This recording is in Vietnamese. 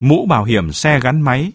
mũ bảo hiểm xe gắn máy,